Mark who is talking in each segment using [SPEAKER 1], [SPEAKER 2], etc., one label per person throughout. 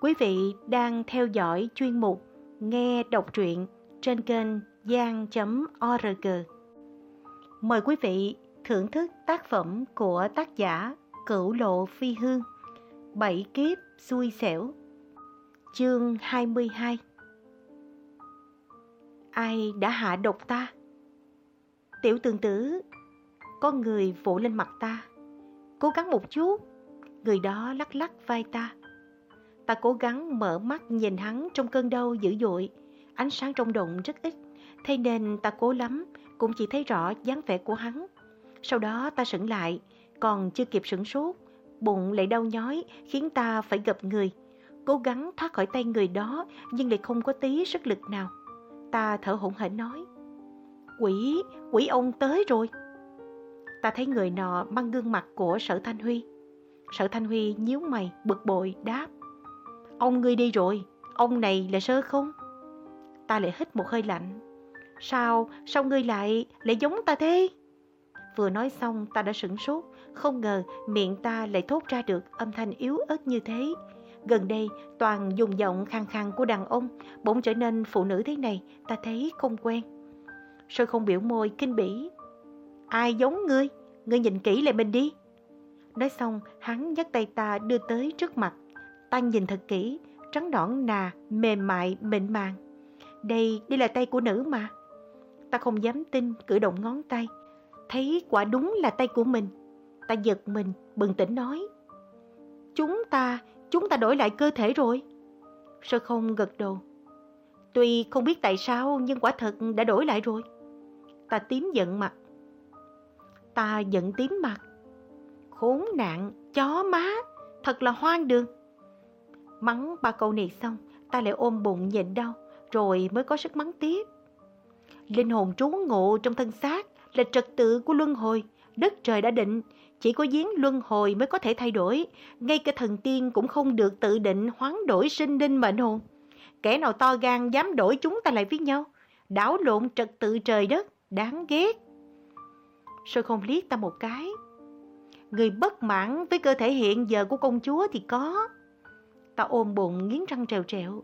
[SPEAKER 1] Quý vị đang theo dõi chuyên mục Nghe đọc truyện trên kênh gian.org. Mời quý vị thưởng thức tác phẩm của tác giả Cửu Lộ Phi Hương, Bảy kiếp xui xẻo, Chương 22 Ai đã hạ độc ta? Tiểu tường tử, Có người vỗ lên mặt ta, Cố gắng một chút, Người đó lắc lắc vai ta Ta cố gắng mở mắt nhìn hắn trong cơn đau dữ dội. Ánh sáng trong động rất ít Thế nên ta cố lắm Cũng chỉ thấy rõ dáng vẻ của hắn. Sau đó ta sững lại Còn chưa kịp sửng sốt Bụng lại đau nhói Khiến ta phải gập người. Cố gắng thoát khỏi tay người đó Nhưng lại không có tí sức lực nào. Ta thở hổn hển nói Quỷ, quỷ ông tới rồi. Ta thấy người nọ mang gương mặt của sở Thanh Huy. Sở Thanh Huy nhíu mày bực bội đáp Ông ngươi đi rồi, ông này là sơ không? Ta lại hít một hơi lạnh. Sao, sao ngươi lại, lại giống ta thế? Vừa nói xong ta đã sửng sốt, không ngờ miệng ta lại thốt ra được âm thanh yếu ớt như thế. Gần đây, toàn dùng giọng khang khang của đàn ông, bỗng trở nên phụ nữ thế này, ta thấy không quen. Sơ không biểu môi kinh bỉ. Ai giống ngươi? Ngươi nhìn kỹ lại mình đi. Nói xong, hắn dắt tay ta đưa tới trước mặt. Ta nhìn thật kỹ, trắng nõn nà, mềm mại, mịn màng. Đây, đây là tay của nữ mà. Ta không dám tin cử động ngón tay. Thấy quả đúng là tay của mình. Ta giật mình, bừng tỉnh nói. Chúng ta, chúng ta đổi lại cơ thể rồi. Sơ không gật đầu. Tuy không biết tại sao nhưng quả thật đã đổi lại rồi. Ta tím giận mặt. Ta giận tím mặt. Khốn nạn, chó má, thật là hoang đường. Mắng ba câu này xong, ta lại ôm bụng nhịn đau, rồi mới có sức mắng tiếp. Linh hồn trú ngụ trong thân xác là trật tự của luân hồi, đất trời đã định, chỉ có giếng luân hồi mới có thể thay đổi, ngay cả thần tiên cũng không được tự định hoán đổi sinh linh mệnh hồn. Kẻ nào to gan dám đổi chúng ta lại với nhau, đảo lộn trật tự trời đất, đáng ghét. Sơ không liếc ta một cái. Người bất mãn với cơ thể hiện giờ của công chúa thì có, Ta ôm bụng nghiến răng trèo trèo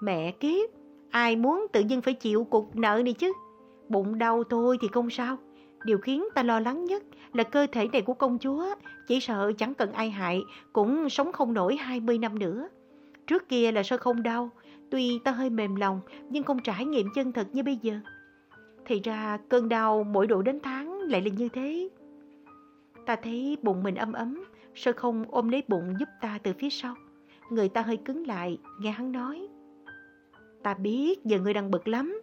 [SPEAKER 1] Mẹ kiếp, ai muốn tự dưng phải chịu cục nợ này chứ? Bụng đau thôi thì không sao. Điều khiến ta lo lắng nhất là cơ thể này của công chúa, chỉ sợ chẳng cần ai hại, cũng sống không nổi 20 năm nữa. Trước kia là sơ không đau, tuy ta hơi mềm lòng nhưng không trải nghiệm chân thật như bây giờ. Thì ra cơn đau mỗi độ đến tháng lại là như thế. Ta thấy bụng mình ấm ấm, sơ không ôm lấy bụng giúp ta từ phía sau người ta hơi cứng lại, nghe hắn nói. Ta biết giờ ngươi đang bực lắm,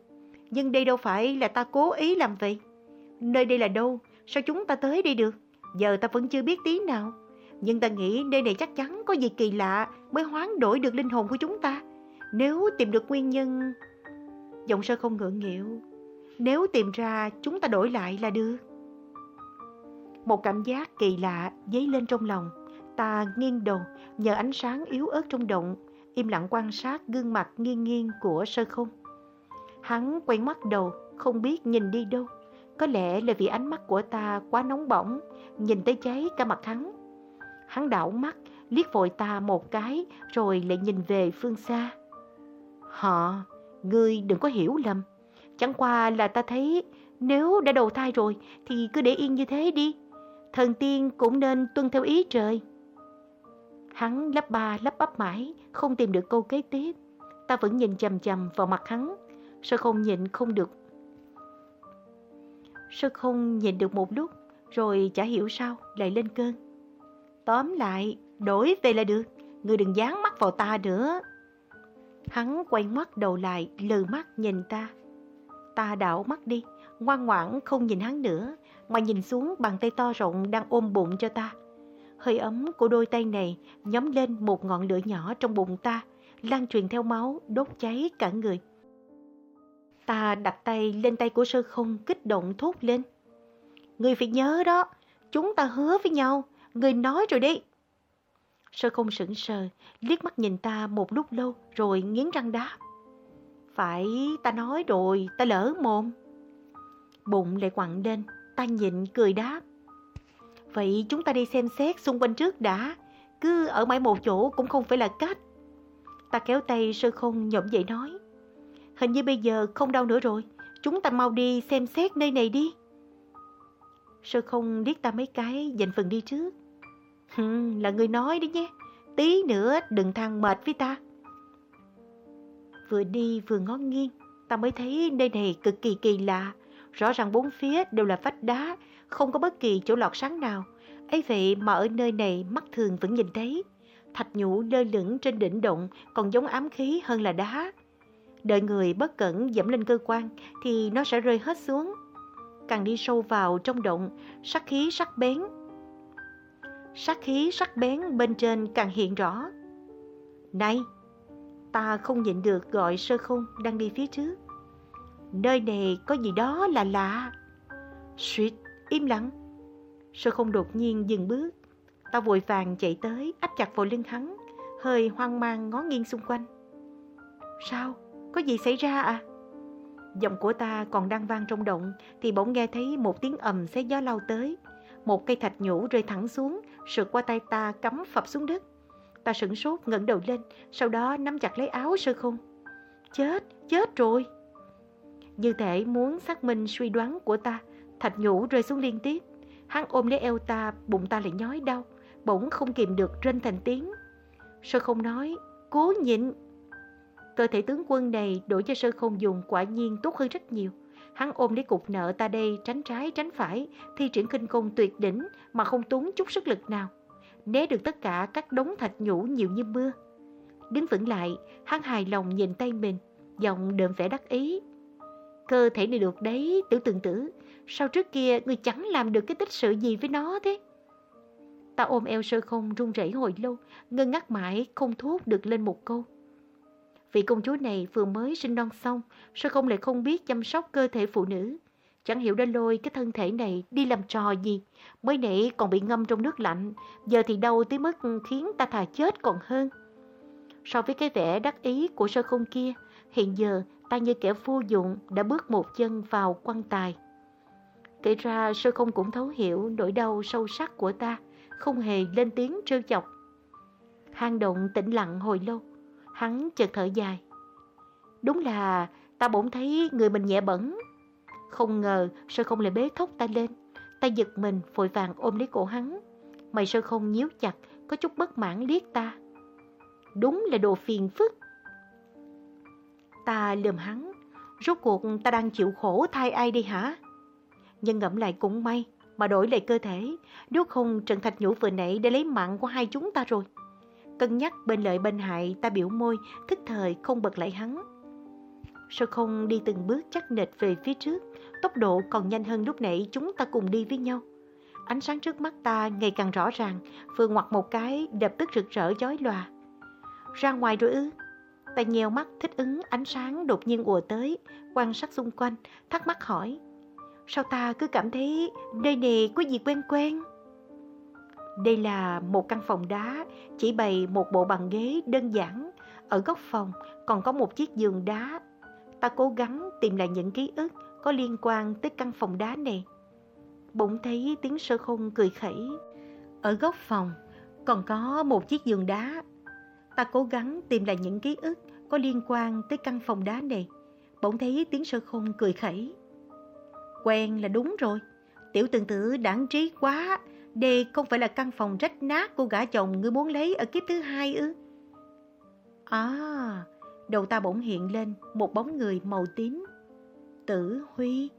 [SPEAKER 1] nhưng đây đâu phải là ta cố ý làm vậy. Nơi đây là đâu, sao chúng ta tới đây được? Giờ ta vẫn chưa biết tí nào. Nhưng ta nghĩ nơi này chắc chắn có gì kỳ lạ mới hoán đổi được linh hồn của chúng ta. Nếu tìm được nguyên nhân... Giọng sơ không ngượng nghịu. Nếu tìm ra chúng ta đổi lại là được. Một cảm giác kỳ lạ dấy lên trong lòng. Ta nghiêng đầu, nhờ ánh sáng yếu ớt trong động, im lặng quan sát gương mặt nghiêng nghiêng của sơ không. Hắn quay mắt đầu, không biết nhìn đi đâu. Có lẽ là vì ánh mắt của ta quá nóng bỏng, nhìn tới cháy cả mặt hắn. Hắn đảo mắt, liếc vội ta một cái, rồi lại nhìn về phương xa. Họ, ngươi đừng có hiểu lầm. Chẳng qua là ta thấy nếu đã đầu thai rồi thì cứ để yên như thế đi. Thần tiên cũng nên tuân theo ý trời. Hắn lắp ba lắp bắp mãi, không tìm được câu kế tiếp. Ta vẫn nhìn chầm chầm vào mặt hắn, sao không nhìn không được. Sao không nhìn được một lúc, rồi chả hiểu sao, lại lên cơn. Tóm lại, đổi về là được, người đừng dán mắt vào ta nữa. Hắn quay mắt đầu lại, lừ mắt nhìn ta. Ta đảo mắt đi, ngoan ngoãn không nhìn hắn nữa, mà nhìn xuống bàn tay to rộng đang ôm bụng cho ta. Hơi ấm của đôi tay này nhóm lên một ngọn lửa nhỏ trong bụng ta, lan truyền theo máu, đốt cháy cả người. Ta đặt tay lên tay của sơ không kích động thốt lên. Người phải nhớ đó, chúng ta hứa với nhau, người nói rồi đi. Sơ không sững sờ, liếc mắt nhìn ta một lúc lâu rồi nghiến răng đáp. Phải, ta nói rồi, ta lỡ mồm. Bụng lại quặn lên, ta nhịn cười đáp. Vậy chúng ta đi xem xét xung quanh trước đã, cứ ở mãi một chỗ cũng không phải là cách. Ta kéo tay sơ không nhộm dậy nói. Hình như bây giờ không đau nữa rồi. Chúng ta mau đi xem xét nơi này đi. Sơ không liếc ta mấy cái dành phần đi trước. Hừm, là người nói đi nhé. Tí nữa đừng than mệt với ta. Vừa đi vừa ngó nghiêng, ta mới thấy nơi này cực kỳ kỳ lạ. Rõ ràng bốn phía đều là vách đá, không có bất kỳ chỗ lọt sáng nào. ấy vậy mà ở nơi này mắt thường vẫn nhìn thấy. Thạch nhũ lơ lửng trên đỉnh động còn giống ám khí hơn là đá. Đợi người bất cẩn dẫm lên cơ quan thì nó sẽ rơi hết xuống. Càng đi sâu vào trong động, sắc khí sắc bén. Sắc khí sắc bén bên trên càng hiện rõ. Này, ta không nhịn được gọi sơ khung đang đi phía trước. Nơi này có gì đó là lạ. Suýt, im lặng. Sơ không đột nhiên dừng bước. Ta vội vàng chạy tới, áp chặt vào lưng hắn, hơi hoang mang ngó nghiêng xung quanh. Sao? Có gì xảy ra à? Giọng của ta còn đang vang trong động thì bỗng nghe thấy một tiếng ầm xé gió lao tới. Một cây thạch nhũ rơi thẳng xuống, sượt qua tay ta cắm phập xuống đất. Ta sửng sốt ngẩng đầu lên, sau đó nắm chặt lấy áo sơ không. Chết, chết rồi. Như thể muốn xác minh suy đoán của ta, thạch nhũ rơi xuống liên tiếp. Hắn ôm lấy eo ta, bụng ta lại nhói đau, bỗng không kìm được rên thành tiếng. Sơ không nói, cố nhịn. Cơ thể tướng quân này đổi cho sơ không dùng quả nhiên tốt hơn rất nhiều. Hắn ôm lấy cục nợ ta đây tránh trái tránh phải, thi triển kinh công tuyệt đỉnh mà không tốn chút sức lực nào. Né được tất cả các đống thạch nhũ nhiều như mưa. Đứng vững lại, hắn hài lòng nhìn tay mình, giọng đượm vẻ đắc ý. Cơ thể này được đấy, tiểu tường tử. Sao trước kia người chẳng làm được cái tích sự gì với nó thế? Ta ôm eo sơ không run rẩy hồi lâu, ngơ ngắt mãi không thốt được lên một câu. Vị công chúa này vừa mới sinh non xong, sơ không lại không biết chăm sóc cơ thể phụ nữ? Chẳng hiểu đã lôi cái thân thể này đi làm trò gì. Mới nãy còn bị ngâm trong nước lạnh, giờ thì đau tới mức khiến ta thà chết còn hơn. So với cái vẻ đắc ý của sơ không kia, hiện giờ ta như kẻ vô dụng đã bước một chân vào quan tài. Kể ra sơ không cũng thấu hiểu nỗi đau sâu sắc của ta, không hề lên tiếng trêu chọc. Hang động tĩnh lặng hồi lâu, hắn chợt thở dài. Đúng là ta bỗng thấy người mình nhẹ bẩn. Không ngờ sơ không lại bế thốc ta lên, ta giật mình vội vàng ôm lấy cổ hắn. Mày sơ không nhíu chặt, có chút bất mãn liếc ta. Đúng là đồ phiền phức. Ta lườm hắn, rốt cuộc ta đang chịu khổ thay ai đi hả? Nhưng ngẫm lại cũng may, mà đổi lại cơ thể, nếu không Trần Thạch Nhũ vừa nãy đã lấy mạng của hai chúng ta rồi. Cân nhắc bên lợi bên hại, ta biểu môi, thức thời không bật lại hắn. Sao không đi từng bước chắc nịch về phía trước, tốc độ còn nhanh hơn lúc nãy chúng ta cùng đi với nhau. Ánh sáng trước mắt ta ngày càng rõ ràng, vừa ngoặt một cái đập tức rực rỡ chói lòa. Ra ngoài rồi ư? Ta nhèo mắt thích ứng ánh sáng đột nhiên ùa tới, quan sát xung quanh, thắc mắc hỏi. Sao ta cứ cảm thấy nơi này có gì quen quen? Đây là một căn phòng đá, chỉ bày một bộ bàn ghế đơn giản. Ở góc phòng còn có một chiếc giường đá. Ta cố gắng tìm lại những ký ức có liên quan tới căn phòng đá này. Bỗng thấy tiếng sơ khôn cười khẩy. Ở góc phòng còn có một chiếc giường đá. Ta cố gắng tìm lại những ký ức có liên quan tới căn phòng đá này. Bỗng thấy tiếng sơ khôn cười khẩy. Quen là đúng rồi. Tiểu tường tử đáng trí quá. Đây không phải là căn phòng rách nát của gã chồng ngươi muốn lấy ở kiếp thứ hai ư? À, đầu ta bỗng hiện lên một bóng người màu tím. Tử Huy.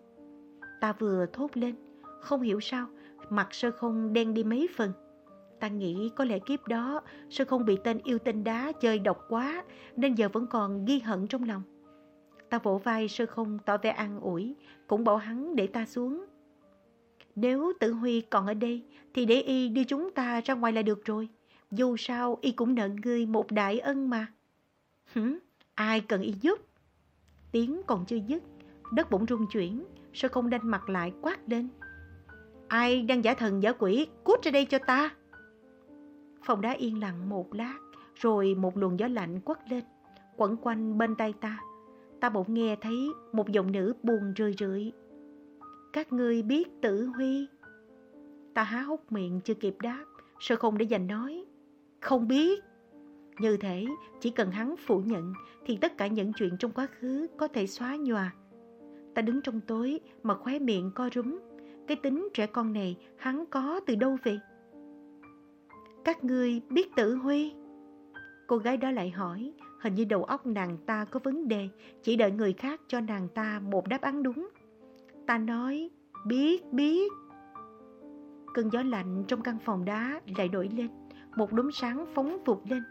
[SPEAKER 1] Ta vừa thốt lên, không hiểu sao, mặt sơ không đen đi mấy phần. Ta nghĩ có lẽ kiếp đó sơ không bị tên yêu tinh đá chơi độc quá nên giờ vẫn còn ghi hận trong lòng. Ta vỗ vai sơ không tỏ vẻ an ủi, cũng bảo hắn để ta xuống. Nếu tử Huy còn ở đây, thì để y đưa chúng ta ra ngoài là được rồi. Dù sao, y cũng nợ ngươi một đại ân mà. Hử? Ai cần y giúp? Tiếng còn chưa dứt, đất bỗng rung chuyển, sơ không đanh mặt lại quát lên. Ai đang giả thần giả quỷ, cút ra đây cho ta. Phòng đá yên lặng một lát, rồi một luồng gió lạnh quất lên, quẩn quanh bên tay ta ta bỗng nghe thấy một giọng nữ buồn rười rượi. Các ngươi biết tử huy? Ta há hốc miệng chưa kịp đáp, sơ không để dành nói. Không biết. Như thế, chỉ cần hắn phủ nhận thì tất cả những chuyện trong quá khứ có thể xóa nhòa. Ta đứng trong tối mà khóe miệng co rúm. Cái tính trẻ con này hắn có từ đâu vậy? Các ngươi biết tử huy? Cô gái đó lại hỏi, hình như đầu óc nàng ta có vấn đề, chỉ đợi người khác cho nàng ta một đáp án đúng. Ta nói, biết, biết. Cơn gió lạnh trong căn phòng đá lại nổi lên, một đốm sáng phóng vụt lên.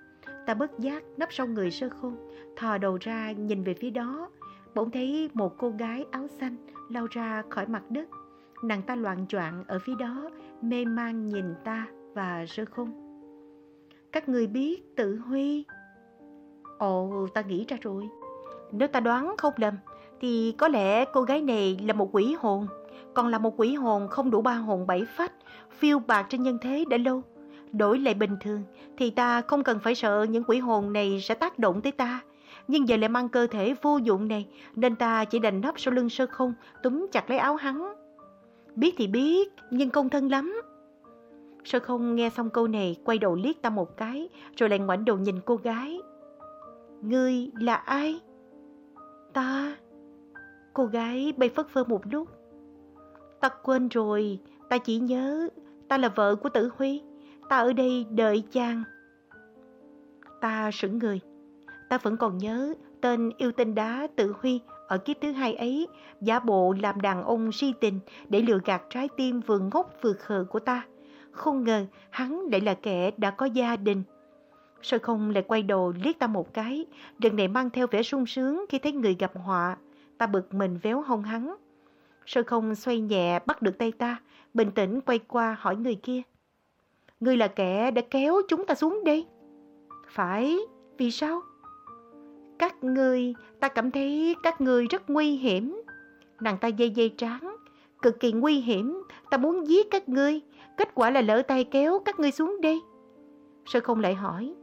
[SPEAKER 1] Ta bất giác nấp sau người sơ khôn, thò đầu ra nhìn về phía đó, bỗng thấy một cô gái áo xanh lao ra khỏi mặt đất. Nàng ta loạn choạng ở phía đó, mê man nhìn ta và sơ khôn. Các người biết tự huy. Ồ, ta nghĩ ra rồi. Nếu ta đoán không lầm, thì có lẽ cô gái này là một quỷ hồn. Còn là một quỷ hồn không đủ ba hồn bảy phách, phiêu bạc trên nhân thế đã lâu. Đổi lại bình thường thì ta không cần phải sợ những quỷ hồn này sẽ tác động tới ta. Nhưng giờ lại mang cơ thể vô dụng này nên ta chỉ đành nấp sau lưng sơ không, túm chặt lấy áo hắn. Biết thì biết, nhưng công thân lắm. Sơ không nghe xong câu này quay đầu liếc ta một cái rồi lại ngoảnh đầu nhìn cô gái. Ngươi là ai? Ta... Cô gái bay phất phơ một lúc. Ta quên rồi, ta chỉ nhớ ta là vợ của tử Huy. Ta ở đây đợi chàng. Ta sững người. Ta vẫn còn nhớ tên yêu tinh đá tử Huy ở kiếp thứ hai ấy giả bộ làm đàn ông si tình để lừa gạt trái tim vừa ngốc vừa khờ của ta. Không ngờ hắn lại là kẻ đã có gia đình. Sơ không lại quay đầu liếc ta một cái, lần này mang theo vẻ sung sướng khi thấy người gặp họa. Ta bực mình véo hông hắn. Sơ không xoay nhẹ bắt được tay ta, bình tĩnh quay qua hỏi người kia. Ngươi là kẻ đã kéo chúng ta xuống đây. Phải, vì sao? Các ngươi, ta cảm thấy các ngươi rất nguy hiểm. Nàng ta dây dây tráng, cực kỳ nguy hiểm, ta muốn giết các ngươi. Kết quả là lỡ tay kéo các ngươi xuống đi. Sơ không lại hỏi,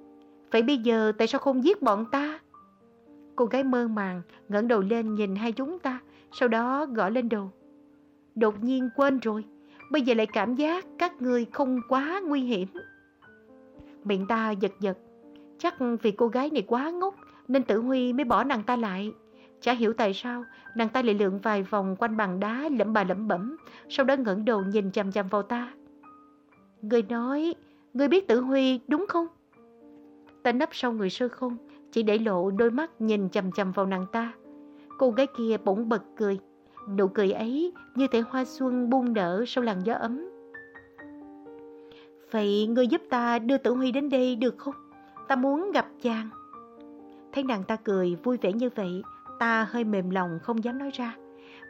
[SPEAKER 1] vậy bây giờ tại sao không giết bọn ta? Cô gái mơ màng, ngẩng đầu lên nhìn hai chúng ta, sau đó gõ lên đầu. Đột nhiên quên rồi, bây giờ lại cảm giác các ngươi không quá nguy hiểm. Miệng ta giật giật, chắc vì cô gái này quá ngốc nên tử Huy mới bỏ nàng ta lại. Chả hiểu tại sao nàng ta lại lượn vài vòng quanh bàn đá lẩm bà lẩm bẩm, sau đó ngẩng đầu nhìn chằm chằm vào ta. Người nói, người biết tử Huy đúng không? Ta nấp sau người sơ không, chỉ để lộ đôi mắt nhìn chằm chằm vào nàng ta. Cô gái kia bỗng bật cười, nụ cười ấy như thể hoa xuân buông nở sau làn gió ấm. Vậy người giúp ta đưa tử Huy đến đây được không? Ta muốn gặp chàng. Thấy nàng ta cười vui vẻ như vậy, ta hơi mềm lòng không dám nói ra.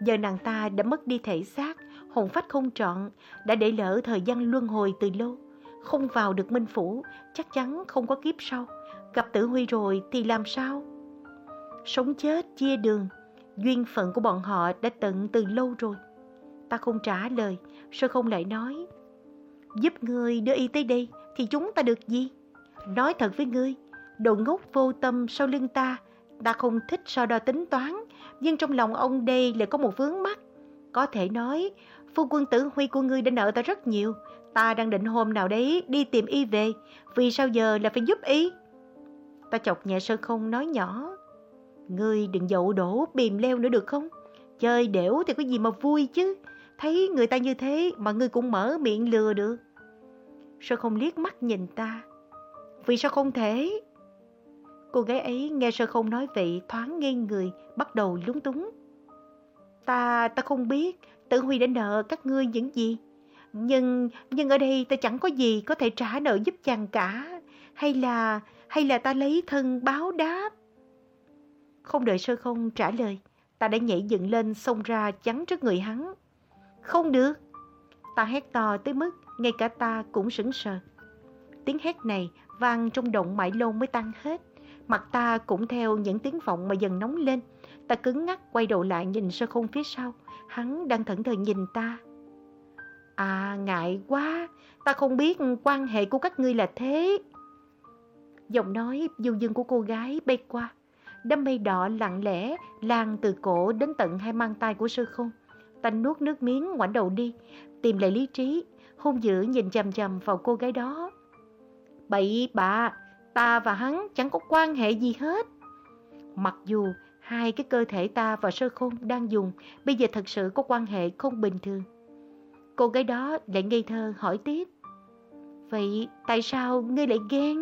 [SPEAKER 1] Giờ nàng ta đã mất đi thể xác, hồn phách không trọn, đã để lỡ thời gian luân hồi từ lâu. Không vào được minh phủ, chắc chắn không có kiếp sau. Gặp tử huy rồi thì làm sao? Sống chết chia đường, duyên phận của bọn họ đã tận từ lâu rồi. Ta không trả lời, sơ không lại nói. Giúp ngươi đưa y tới đây thì chúng ta được gì? Nói thật với ngươi, đồ ngốc vô tâm sau lưng ta, ta không thích so đo tính toán, nhưng trong lòng ông đây lại có một vướng mắt. Có thể nói, phu quân tử huy của ngươi đã nợ ta rất nhiều, ta đang định hôm nào đấy đi tìm y về, vì sao giờ là phải giúp y? Ta chọc nhẹ sơ không nói nhỏ, ngươi đừng dậu đổ bìm leo nữa được không? Chơi đểu thì có gì mà vui chứ, thấy người ta như thế mà ngươi cũng mở miệng lừa được. Sơ không liếc mắt nhìn ta, vì sao không thể? Cô gái ấy nghe sơ không nói vậy thoáng ngây người, bắt đầu lúng túng. Ta, ta không biết, Tử Huy đã nợ các ngươi những gì. Nhưng, nhưng ở đây ta chẳng có gì có thể trả nợ giúp chàng cả. Hay là, hay là ta lấy thân báo đáp? Không đợi sơ không trả lời, ta đã nhảy dựng lên xông ra chắn trước người hắn. Không được! Ta hét to tới mức ngay cả ta cũng sững sờ. Tiếng hét này vang trong động mãi lâu mới tan hết. Mặt ta cũng theo những tiếng vọng mà dần nóng lên. Ta cứng ngắc quay đầu lại nhìn sơ khung phía sau. Hắn đang thẫn thờ nhìn ta. À ngại quá, ta không biết quan hệ của các ngươi là thế. Giọng nói du dương của cô gái bay qua. Đám mây đỏ lặng lẽ lan từ cổ đến tận hai mang tay của sơ khung. Ta nuốt nước miếng ngoảnh đầu đi, tìm lại lý trí, hung dữ nhìn chằm chằm vào cô gái đó. Bậy bạ, Ta và hắn chẳng có quan hệ gì hết. Mặc dù hai cái cơ thể ta và sơ khôn đang dùng, bây giờ thật sự có quan hệ không bình thường. Cô gái đó lại ngây thơ hỏi tiếp. Vậy tại sao ngươi lại ghen?